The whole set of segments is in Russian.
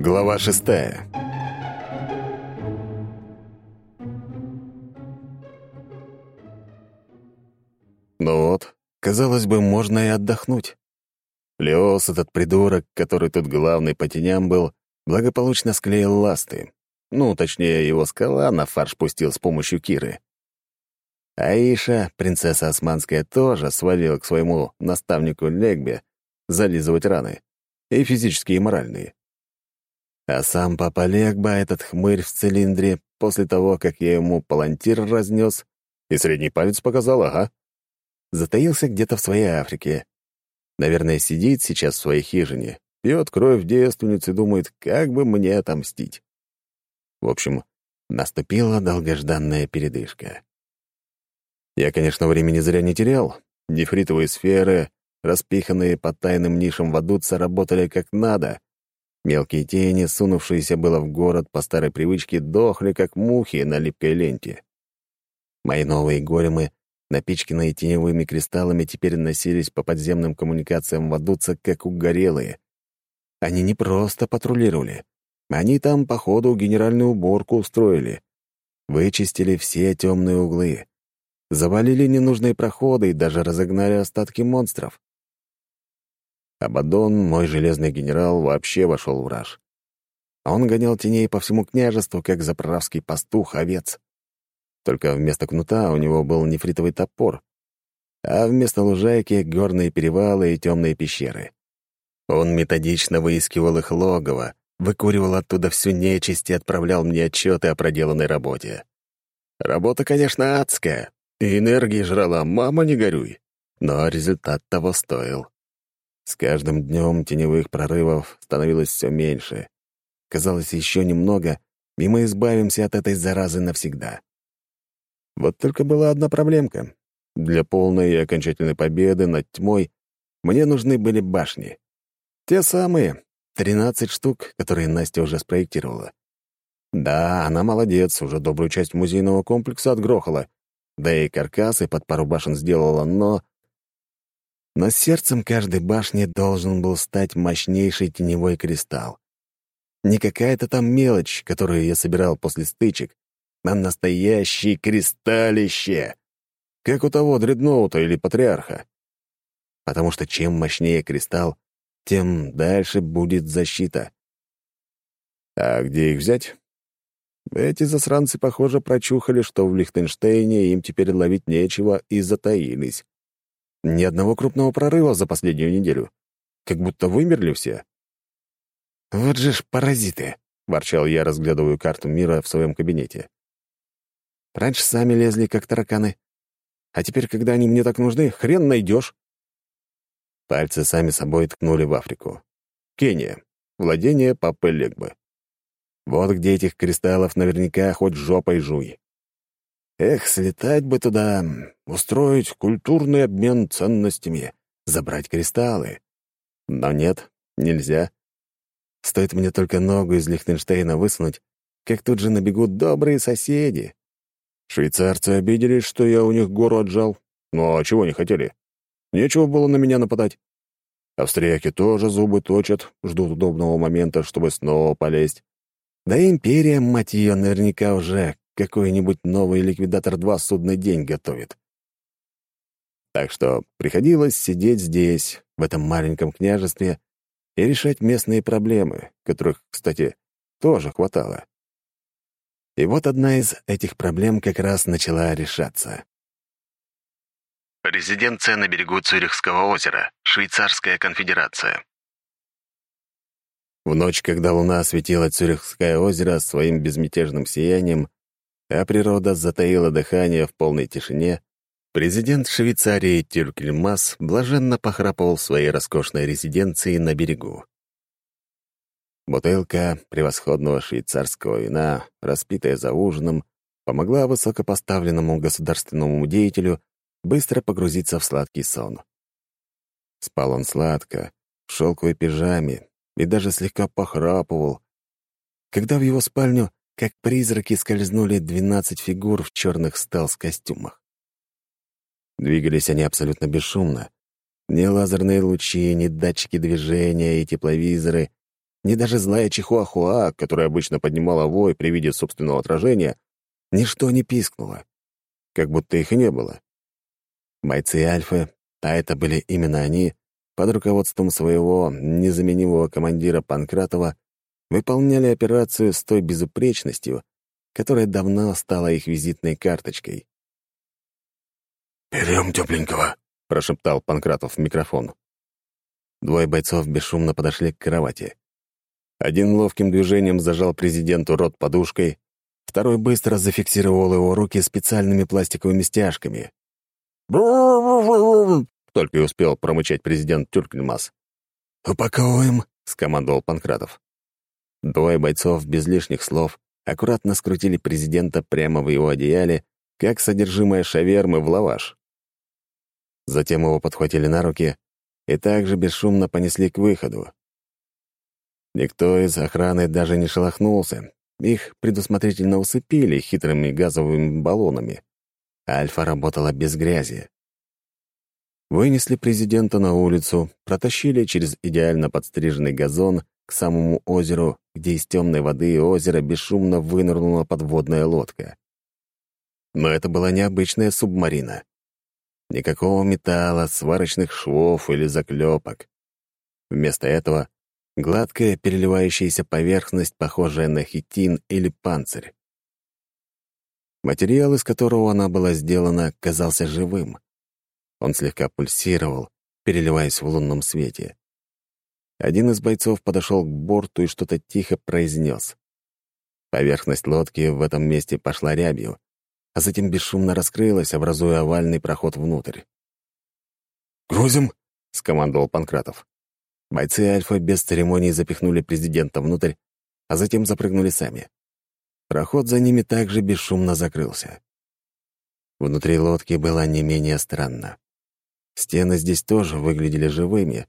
Глава шестая. Ну вот, казалось бы, можно и отдохнуть. Леос, этот придурок, который тут главный по теням был, благополучно склеил ласты. Ну, точнее, его скала на фарш пустил с помощью Киры. Аиша, принцесса Османская, тоже свалила к своему наставнику Легбе зализывать раны, и физические, и моральные. А сам папа Легба, этот хмырь в цилиндре, после того, как я ему палантир разнес, и средний палец показал, ага, затаился где-то в своей Африке. Наверное, сидит сейчас в своей хижине, пьет кровь девственницы и думает, как бы мне отомстить. В общем, наступила долгожданная передышка. Я, конечно, времени зря не терял. Нефритовые сферы, распиханные по тайным нишам Вадуца, работали как надо. Мелкие тени, сунувшиеся было в город по старой привычке, дохли, как мухи на липкой ленте. Мои новые големы, напичканные теневыми кристаллами, теперь носились по подземным коммуникациям Вадуца, как угорелые. Они не просто патрулировали. Они там, походу, генеральную уборку устроили. Вычистили все темные углы. Завалили ненужные проходы и даже разогнали остатки монстров. Абадон, мой железный генерал, вообще вошел в раж. Он гонял теней по всему княжеству, как заправский пастух овец. Только вместо кнута у него был нефритовый топор, а вместо лужайки — горные перевалы и темные пещеры. Он методично выискивал их логово, выкуривал оттуда всю нечисть и отправлял мне отчеты о проделанной работе. Работа, конечно, адская, и энергии жрала, мама, не горюй. Но результат того стоил. С каждым днем теневых прорывов становилось все меньше. Казалось, еще немного, и мы избавимся от этой заразы навсегда. Вот только была одна проблемка. Для полной и окончательной победы над тьмой мне нужны были башни. Те самые, 13 штук, которые Настя уже спроектировала. Да, она молодец, уже добрую часть музейного комплекса отгрохала, да и каркасы под пару башен сделала, но... Но сердцем каждой башни должен был стать мощнейший теневой кристалл. Не какая-то там мелочь, которую я собирал после стычек, а настоящее кристаллище, как у того дредноута или патриарха. Потому что чем мощнее кристалл, тем дальше будет защита. А где их взять? Эти засранцы, похоже, прочухали, что в Лихтенштейне им теперь ловить нечего, и затаились. Ни одного крупного прорыва за последнюю неделю. Как будто вымерли все. «Вот же ж паразиты!» — ворчал я, разглядывая карту мира в своем кабинете. «Раньше сами лезли, как тараканы. А теперь, когда они мне так нужны, хрен найдешь. Пальцы сами собой ткнули в Африку. Кения. Владение Папы Легбы. Вот где этих кристаллов наверняка хоть жопой жуй. Эх, слетать бы туда, устроить культурный обмен ценностями, забрать кристаллы. Но нет, нельзя. Стоит мне только ногу из Лихтенштейна высунуть, как тут же набегут добрые соседи. Швейцарцы обиделись, что я у них гору отжал. Ну а чего не хотели? Нечего было на меня нападать. Австрияки тоже зубы точат, ждут удобного момента, чтобы снова полезть. Да и империя, мать ее, наверняка уже какой-нибудь новый ликвидатор-2 судный день готовит. Так что приходилось сидеть здесь, в этом маленьком княжестве, и решать местные проблемы, которых, кстати, тоже хватало. И вот одна из этих проблем как раз начала решаться. Резиденция на берегу Цюрихского озера, Швейцарская конфедерация. В ночь, когда луна осветила Цюрихское озеро своим безмятежным сиянием, а природа затаила дыхание в полной тишине, президент Швейцарии Тюркельмас блаженно похрапывал в своей роскошной резиденции на берегу. Бутылка превосходного швейцарского вина, распитая за ужином, помогла высокопоставленному государственному деятелю быстро погрузиться в сладкий сон. Спал он сладко, в шелковой пижаме, и даже слегка похрапывал, когда в его спальню, как призраки, скользнули двенадцать фигур в черных стелс-костюмах. Двигались они абсолютно бесшумно. Ни лазерные лучи, ни датчики движения и тепловизоры ни даже злая чихуахуа, которая обычно поднимала вой при виде собственного отражения, ничто не пискнуло, как будто их и не было. Бойцы Альфы, а это были именно они, под руководством своего незаменимого командира Панкратова, выполняли операцию с той безупречностью, которая давно стала их визитной карточкой. «Берем тепленького», — прошептал Панкратов в микрофон. Двое бойцов бесшумно подошли к кровати. Один ловким движением зажал президенту рот подушкой, второй быстро зафиксировал его руки специальными пластиковыми стяжками. Только и успел промычать президент Тюркельмас. «Упаковываем», — скомандовал Панкратов. Двое бойцов без лишних слов аккуратно скрутили президента прямо в его одеяле, как содержимое шавермы в лаваш. Затем его подхватили на руки и также бесшумно понесли к выходу. Никто из охраны даже не шелохнулся. Их предусмотрительно усыпили хитрыми газовыми баллонами. Альфа работала без грязи. Вынесли президента на улицу, протащили через идеально подстриженный газон к самому озеру, где из темной воды озера бесшумно вынырнула подводная лодка. Но это была необычная субмарина. Никакого металла, сварочных швов или заклепок. Вместо этого гладкая переливающаяся поверхность, похожая на хитин или панцирь. Материал, из которого она была сделана, казался живым. Он слегка пульсировал, переливаясь в лунном свете. Один из бойцов подошел к борту и что-то тихо произнес. Поверхность лодки в этом месте пошла рябью, а затем бесшумно раскрылась, образуя овальный проход внутрь. «Грузим!» — скомандовал Панкратов. Бойцы Альфа без церемоний запихнули президента внутрь, а затем запрыгнули сами. Проход за ними также бесшумно закрылся. Внутри лодки было не менее странно. Стены здесь тоже выглядели живыми,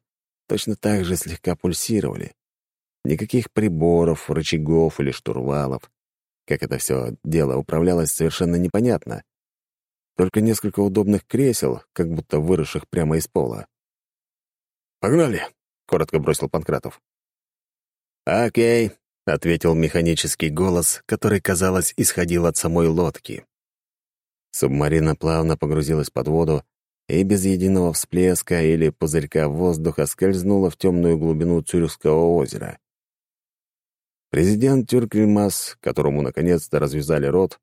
точно так же слегка пульсировали. Никаких приборов, рычагов или штурвалов. Как это все дело управлялось, совершенно непонятно. Только несколько удобных кресел, как будто выросших прямо из пола. «Погнали!» — коротко бросил Панкратов. «Окей», — ответил механический голос, который, казалось, исходил от самой лодки. Субмарина плавно погрузилась под воду, и без единого всплеска или пузырька воздуха скользнула в темную глубину Цюрихского озера. Президент Тюркельмас, которому наконец-то развязали рот,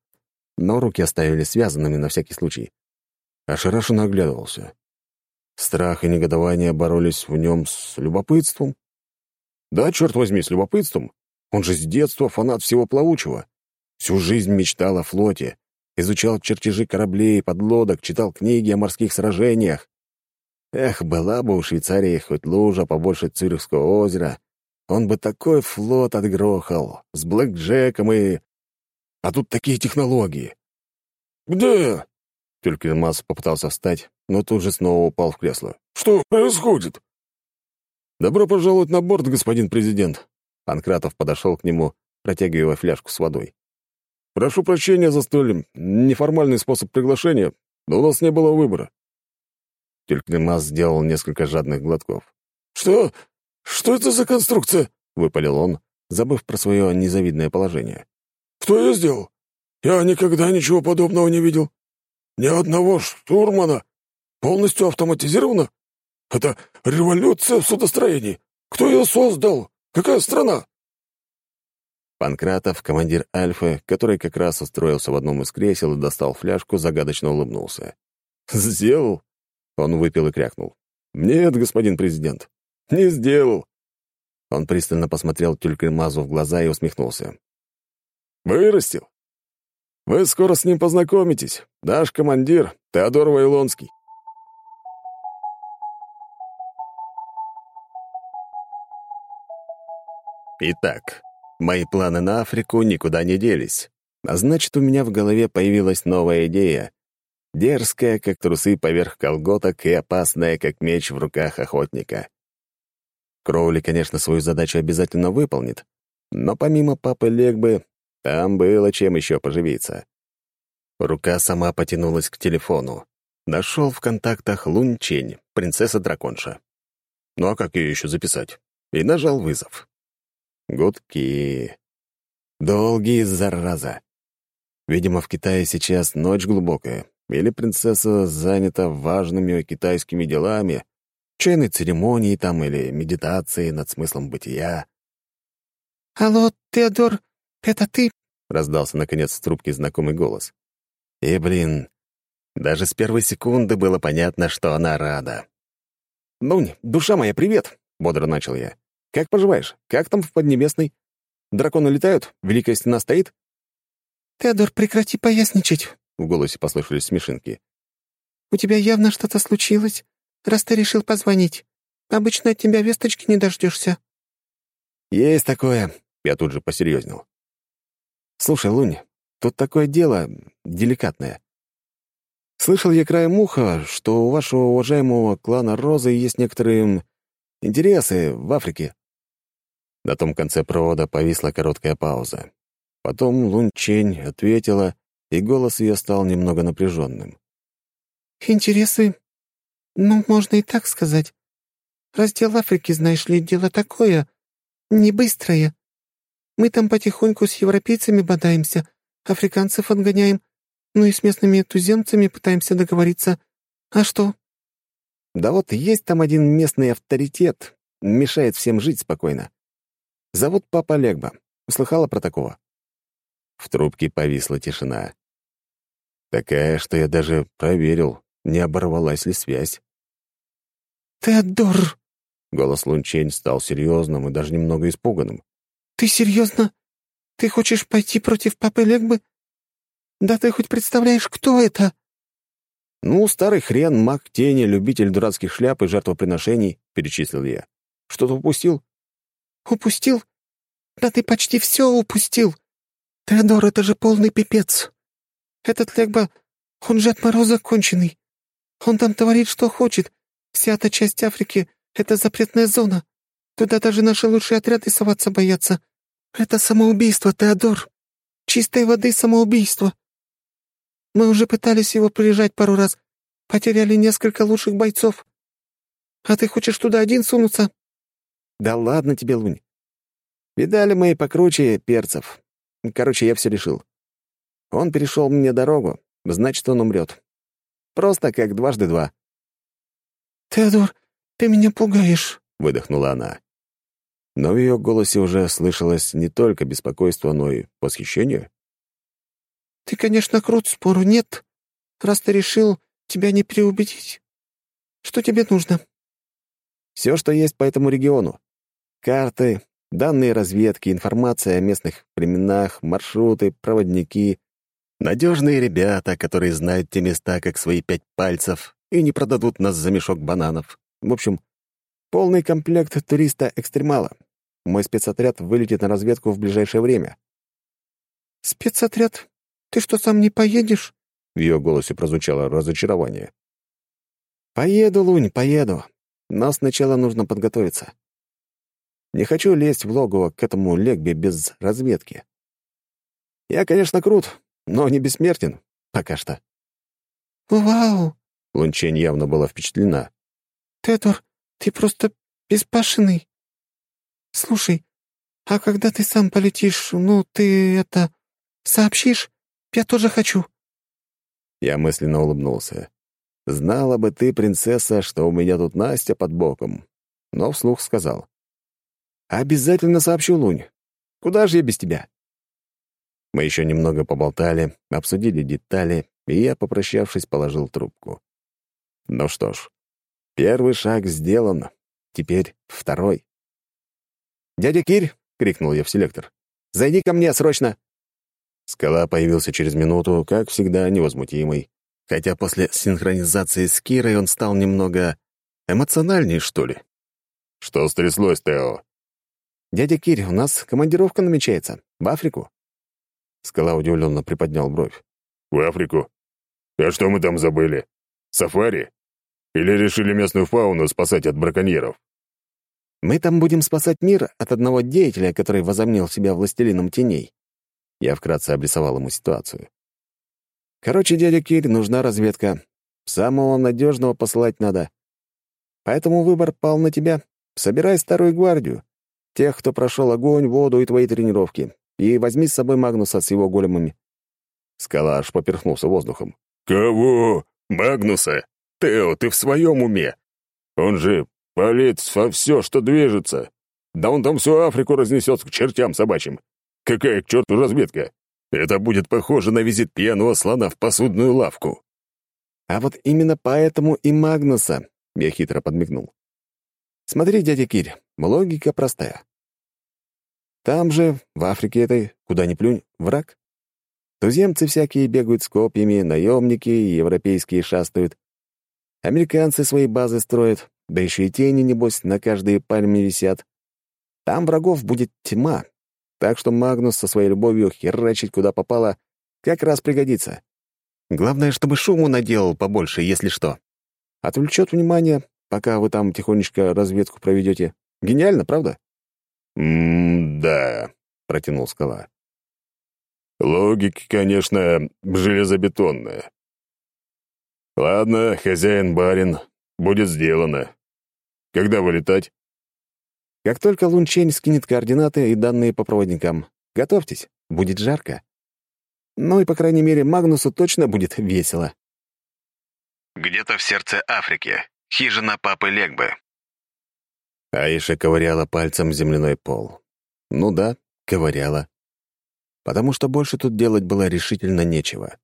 но руки оставили связанными на всякий случай, ошарашенно оглядывался. Страх и негодование боролись в нем с любопытством. Да, черт возьми, с любопытством. Он же с детства фанат всего плавучего. Всю жизнь мечтал о флоте, изучал чертежи кораблей, подлодок, читал книги о морских сражениях. Эх, была бы у Швейцарии хоть лужа побольше Цюрихского озера, он бы такой флот отгрохал, с блэкджеком и... А тут такие технологии. «Где?» Тюлькинмас попытался встать, но тут же снова упал в кресло. «Что происходит?» «Добро пожаловать на борт, господин президент!» Панкратов подошел к нему, протягивая фляжку с водой. Прошу прощения за столь неформальный способ приглашения, но у нас не было выбора. Тюльклемас сделал несколько жадных глотков. «Что? Что это за конструкция?» — выпалил он, забыв про свое незавидное положение. «Кто ее сделал? Я никогда ничего подобного не видел. Ни одного штурмана. Полностью автоматизировано? Это революция в судостроении. Кто ее создал? Какая страна?» Панкратов, командир Альфы, который как раз устроился в одном из кресел и достал фляжку, загадочно улыбнулся. «Сделал?» Он выпил и крякнул. «Нет, господин президент, не сделал». Он пристально посмотрел Тюлькельмазу в глаза и усмехнулся. «Вырастил. Вы скоро с ним познакомитесь. Наш командир Теодор Вайлонский». Итак, Мои планы на Африку никуда не делись. А значит, у меня в голове появилась новая идея. Дерзкая, как трусы поверх колготок, и опасная, как меч в руках охотника. Кроули, конечно, свою задачу обязательно выполнит, но помимо папы Легбы, там было чем еще поживиться. Рука сама потянулась к телефону. Нашел в контактах Лунь Чень, принцесса-драконша. Ну а как ее еще записать? И нажал вызов. Гудки. Долгие, зараза. Видимо, в Китае сейчас ночь глубокая, или принцесса занята важными китайскими делами, чайной церемонией там или медитацией над смыслом бытия. «Алло, Теодор, это ты?» — раздался, наконец, в трубке знакомый голос. И, блин, даже с первой секунды было понятно, что она рада. «Нунь, душа моя, привет!» — бодро начал я. «Как поживаешь? Как там в Поднебесной? Драконы летают? Великая стена стоит?» «Теодор, прекрати поясничать!» — в голосе послышались смешинки. «У тебя явно что-то случилось, раз ты решил позвонить. Обычно от тебя весточки не дождешься». «Есть такое», — я тут же посерьезнел. «Слушай, Лунь, тут такое дело деликатное. Слышал я краем уха, что у вашего уважаемого клана Розы есть некоторые интересы в Африке». На том конце провода повисла короткая пауза. Потом Лунь Чень ответила, и голос ее стал немного напряженным. «Интересы? Ну, можно и так сказать. Раздел Африки, знаешь ли, дело такое, не быстрое. Мы там потихоньку с европейцами бодаемся, африканцев отгоняем, ну и с местными туземцами пытаемся договориться. А что?» «Да вот есть там один местный авторитет, мешает всем жить спокойно. Зовут Папа Легба. Слыхала про такого?» В трубке повисла тишина. Такая, что я даже проверил, не оборвалась ли связь. «Теодор!» Голос Лунчень стал серьезным и даже немного испуганным. «Ты серьезно? Ты хочешь пойти против папы Легбы? Да ты хоть представляешь, кто это?» «Ну, старый хрен, маг тени, любитель дурацких шляп и жертвоприношений», — перечислил я. «Что-то упустил?» «Упустил? Да ты почти все упустил. Теодор, это же полный пипец. Этот Легба, он же от мороза конченый. Он там творит, что хочет. Вся эта часть Африки — это запретная зона. Туда даже наши лучшие отряды соваться боятся. Это самоубийство, Теодор. Чистой воды самоубийство. Мы уже пытались его прижать пару раз. Потеряли несколько лучших бойцов. А ты хочешь туда один сунуться? Да ладно тебе, Лунь. Видали мы и покруче перцев. Короче, я все решил. Он перешел мне дорогу, значит, он умрет. Просто как дважды два. «Теодор, ты меня пугаешь», — выдохнула она. Но в ее голосе уже слышалось не только беспокойство, но и восхищение. «Ты, конечно, крут, спору нет. Раз ты решил, тебя не переубедить. Что тебе нужно?» «Все, что есть по этому региону. Карты, данные разведки, информация о местных племенах, маршруты, проводники, надежные ребята, которые знают те места как свои пять пальцев и не продадут нас за мешок бананов. В общем, полный комплект туриста-экстремала. Мой спецотряд вылетит на разведку в ближайшее время. «Спецотряд? Ты что, сам не поедешь?» В ее голосе прозвучало разочарование. «Поеду, Лунь, поеду. Но сначала нужно подготовиться. Не хочу лезть в логово к этому легбе без разведки. Я, конечно, крут, но не бессмертен. Пока что». «Вау!» — Лунчень явно была впечатлена. «Тетор, ты просто беспашенный. Слушай, а когда ты сам полетишь, ну, ты это... сообщишь? Я тоже хочу». Я мысленно улыбнулся. «Знала бы ты, принцесса, что у меня тут Настя под боком». Но вслух сказал. «Обязательно сообщу, Лунь. Куда же я без тебя?» Мы еще немного поболтали, обсудили детали, и я, попрощавшись, положил трубку. Ну что ж, первый шаг сделан. Теперь второй. «Дядя Кирь!» — крикнул я в селектор. «Зайди ко мне срочно!» Скала появился через минуту, как всегда, невозмутимый. Хотя после синхронизации с Кирой он стал немного эмоциональней, что ли. «Что стряслось, Тео?» «Дядя Кирь, у нас командировка намечается. В Африку». Скала удивленно приподнял бровь. «В Африку? А что мы там забыли? Сафари? Или решили местную фауну спасать от браконьеров?» «Мы там будем спасать мир от одного деятеля, который возомнил себя властелином теней». Я вкратце обрисовал ему ситуацию. «Короче, дядя Кирь, нужна разведка. Самого надежного посылать надо. Поэтому выбор пал на тебя. Собирай старую гвардию. Тех, кто прошел огонь, воду и твои тренировки. И возьми с собой Магнуса с его големами». Скала аж поперхнулся воздухом. «Кого? Магнуса? Тео, ты в своем уме? Он же палец во все, что движется. Да он там всю Африку разнесет к чертям собачьим. Какая к черту разведка? Это будет похоже на визит пьяного слона в посудную лавку». «А вот именно поэтому и Магнуса», — я хитро подмигнул. «Смотри, дядя Кирь, логика простая. Там же, в Африке этой, куда ни плюнь, враг. Туземцы всякие бегают с копьями, наемники европейские шастают. Американцы свои базы строят, да еще и тени, небось, на каждой пальме висят. Там врагов будет тьма, так что Магнус со своей любовью херачить куда попало как раз пригодится. Главное, чтобы шуму наделал побольше, если что. Отвлечет внимание, пока вы там тихонечко разведку проведете. Гениально, правда? «М-да», — протянул скала. «Логика, конечно, железобетонная. Ладно, хозяин-барин, будет сделано. Когда вылетать?» Как только Лунчень скинет координаты и данные по проводникам, готовьтесь, будет жарко. Ну и, по крайней мере, Магнусу точно будет весело. Где-то в сердце Африки. Хижина папы Легбы. Аиша ковыряла пальцем земляной пол. Ну да, ковыряла. Потому что больше тут делать было решительно нечего.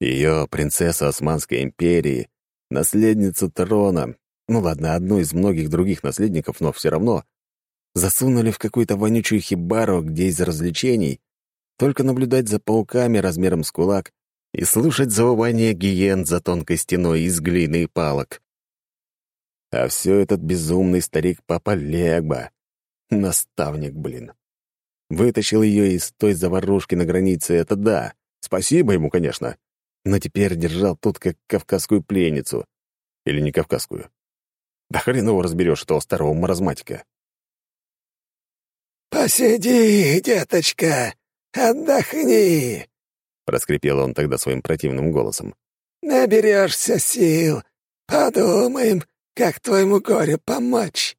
Ее принцесса Османской империи, наследница трона, ну ладно, одну из многих других наследников, но все равно, засунули в какую-то вонючую хибару, где из развлечений только наблюдать за пауками размером с кулак и слушать завывание гиен за тонкой стеной из глины и палок. А все этот безумный старик Папа Легба. Наставник, блин. Вытащил ее из той заварушки на границе, это да. Спасибо ему, конечно. Но теперь держал тут как кавказскую пленницу. Или не кавказскую. Да хрен его разберешь, этого старого маразматика. «Посиди, деточка, отдохни!» — проскрипел он тогда своим противным голосом. «Наберешься сил. Подумаем, как твоему горю помочь».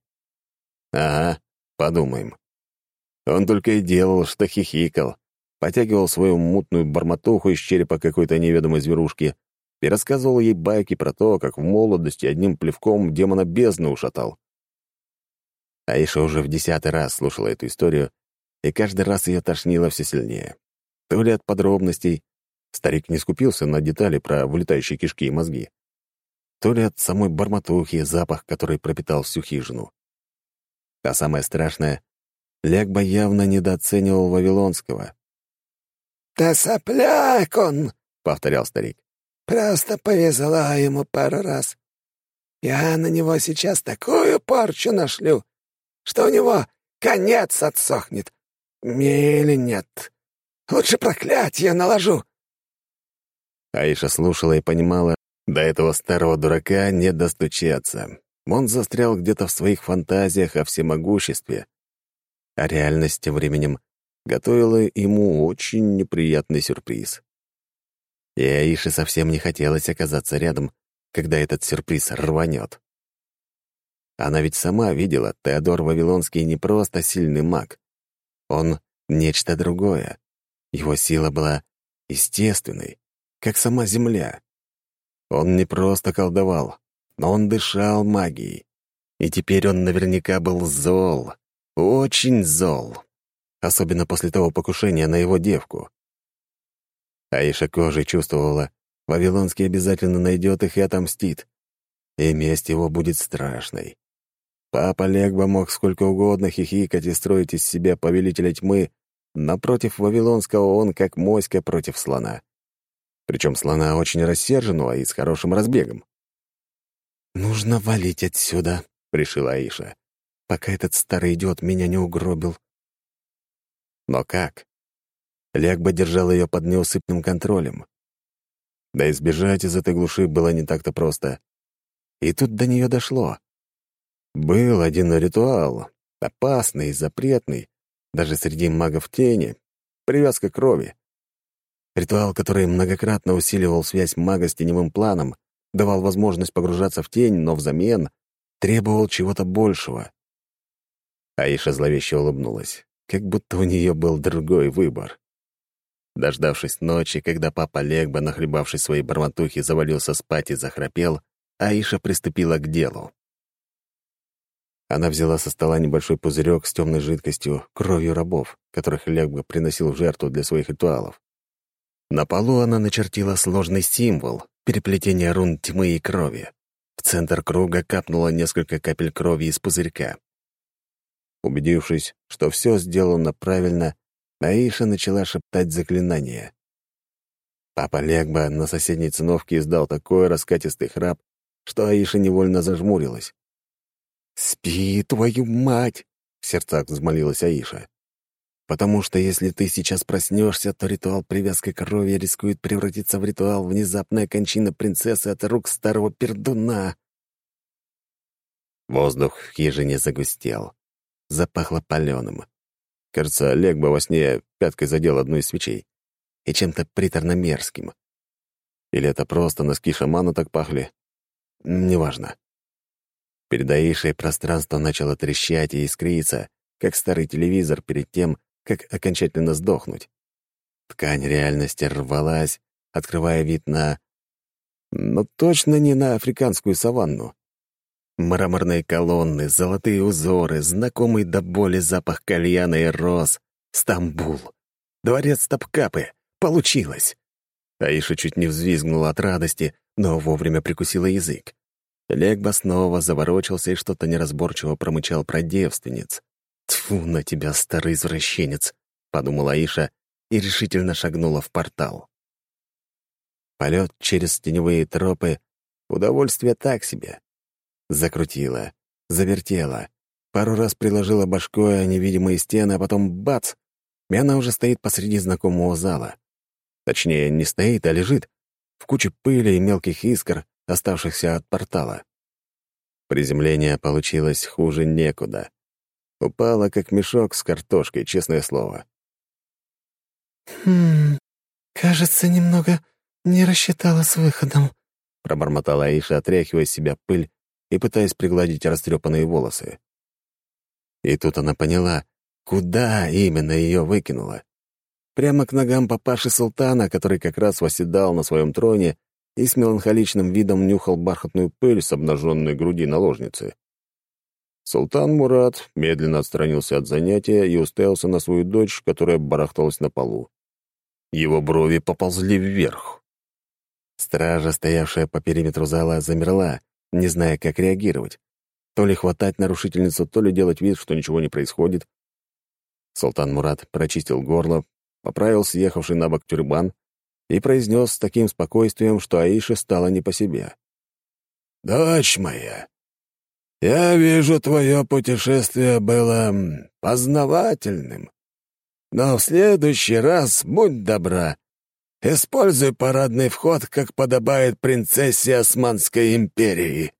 «Ага, подумаем». Он только и делал, что хихикал, потягивал свою мутную барматуху из черепа какой-то неведомой зверушки и рассказывал ей байки про то, как в молодости одним плевком демона бездны ушатал. Аиша уже в десятый раз слушала эту историю, и каждый раз ее тошнило все сильнее. То ли от подробностей, старик не скупился на детали про вылетающие кишки и мозги, то ли от самой барматухи, запах, который пропитал всю хижину. А самое страшное, Легба явно недооценивал Вавилонского. «Да сопляк он!» — повторял старик. «Просто повезло ему пару раз. Я на него сейчас такую порчу нашлю, что у него конец отсохнет. Или нет. Лучше проклятие наложу. Аиша слушала и понимала, до этого старого дурака не достучаться. Он застрял где-то в своих фантазиях о всемогуществе. А реальность тем временем готовила ему очень неприятный сюрприз. И Аише совсем не хотелось оказаться рядом, когда этот сюрприз рванет. Она ведь сама видела, Теодор Вавилонский не просто сильный маг. Он — нечто другое. Его сила была естественной, как сама Земля. Он не просто колдовал, но он дышал магией. И теперь он наверняка был зол, очень зол. Особенно после того покушения на его девку. Аиша кожей чувствовала, Вавилонский обязательно найдет их и отомстит. И месть его будет страшной. Папа Легба мог сколько угодно хихикать и строить из себя повелителя тьмы, но против Вавилонского он как моська против слона. Причем слона очень рассерженного и с хорошим разбегом. «Нужно валить отсюда», — решила Аиша, «пока этот старый идиот меня не угробил». Но как? Легба держал ее под неусыпным контролем. Да избежать из этой глуши было не так-то просто. И тут до нее дошло. Был один ритуал, опасный и запретный, даже среди магов тени, привязка крови. Ритуал, который многократно усиливал связь мага с теневым планом, давал возможность погружаться в тень, но взамен требовал чего-то большего. Аиша зловеще улыбнулась, как будто у нее был другой выбор. Дождавшись ночи, когда папа Легба, нахлебавшись своей бормотухи, завалился спать и захрапел, Аиша приступила к делу. Она взяла со стола небольшой пузырек с темной жидкостью, кровью рабов, которых Легба приносил в жертву для своих ритуалов. На полу она начертила сложный символ — переплетение рун тьмы и крови. В центр круга капнуло несколько капель крови из пузырька. Убедившись, что все сделано правильно, Аиша начала шептать заклинание. Папа Легба на соседней циновке издал такой раскатистый храп, что Аиша невольно зажмурилась. «Спи, твою мать!» — в сердцах взмолилась Аиша. «Потому что если ты сейчас проснешься, то ритуал привязки крови рискует превратиться в ритуал внезапная кончина принцессы от рук старого пердуна». Воздух в хижине загустел. Запахло паленым. Кажется, Олег бы во сне пяткой задел одну из свечей. И чем-то приторно-мерзким. Или это просто носки шамана так пахли? Неважно. Перед Аишей пространство начало трещать и искриться, как старый телевизор перед тем, как окончательно сдохнуть. Ткань реальности рвалась, открывая вид на... Но точно не на африканскую саванну. Мраморные колонны, золотые узоры, знакомый до боли запах кальяна и роз. Стамбул. Дворец Топкапы. Получилось. Аиша чуть не взвизгнула от радости, но вовремя прикусила язык. Легба снова заворочился и что-то неразборчиво промычал про девственниц. «Тьфу на тебя, старый извращенец!» — подумала Аиша и решительно шагнула в портал. Полет через теневые тропы — удовольствие так себе. Закрутила, завертела, пару раз приложила башкой о невидимые стены, а потом — бац! И она уже стоит посреди знакомого зала. Точнее, не стоит, а лежит, в куче пыли и мелких искр, оставшихся от портала. Приземление получилось хуже некуда. Упало, как мешок с картошкой, честное слово. «Хм, кажется, немного не рассчитала с выходом», — пробормотала Аиша, отряхивая с себя пыль и пытаясь пригладить растрепанные волосы. И тут она поняла, куда именно ее выкинуло. Прямо к ногам папаши султана, который как раз восседал на своем троне и с меланхоличным видом нюхал бархатную пыль с обнаженной груди наложницы. Султан Мурат медленно отстранился от занятия и уставился на свою дочь, которая барахталась на полу. Его брови поползли вверх. Стража, стоявшая по периметру зала, замерла, не зная, как реагировать. То ли хватать нарушительницу, то ли делать вид, что ничего не происходит. Султан Мурат прочистил горло, поправил съехавший на бок тюрбан и произнес с таким спокойствием, что Аише стало не по себе. «Дочь моя, я вижу, твое путешествие было познавательным. Но в следующий раз, будь добра, используй парадный вход, как подобает принцессе Османской империи».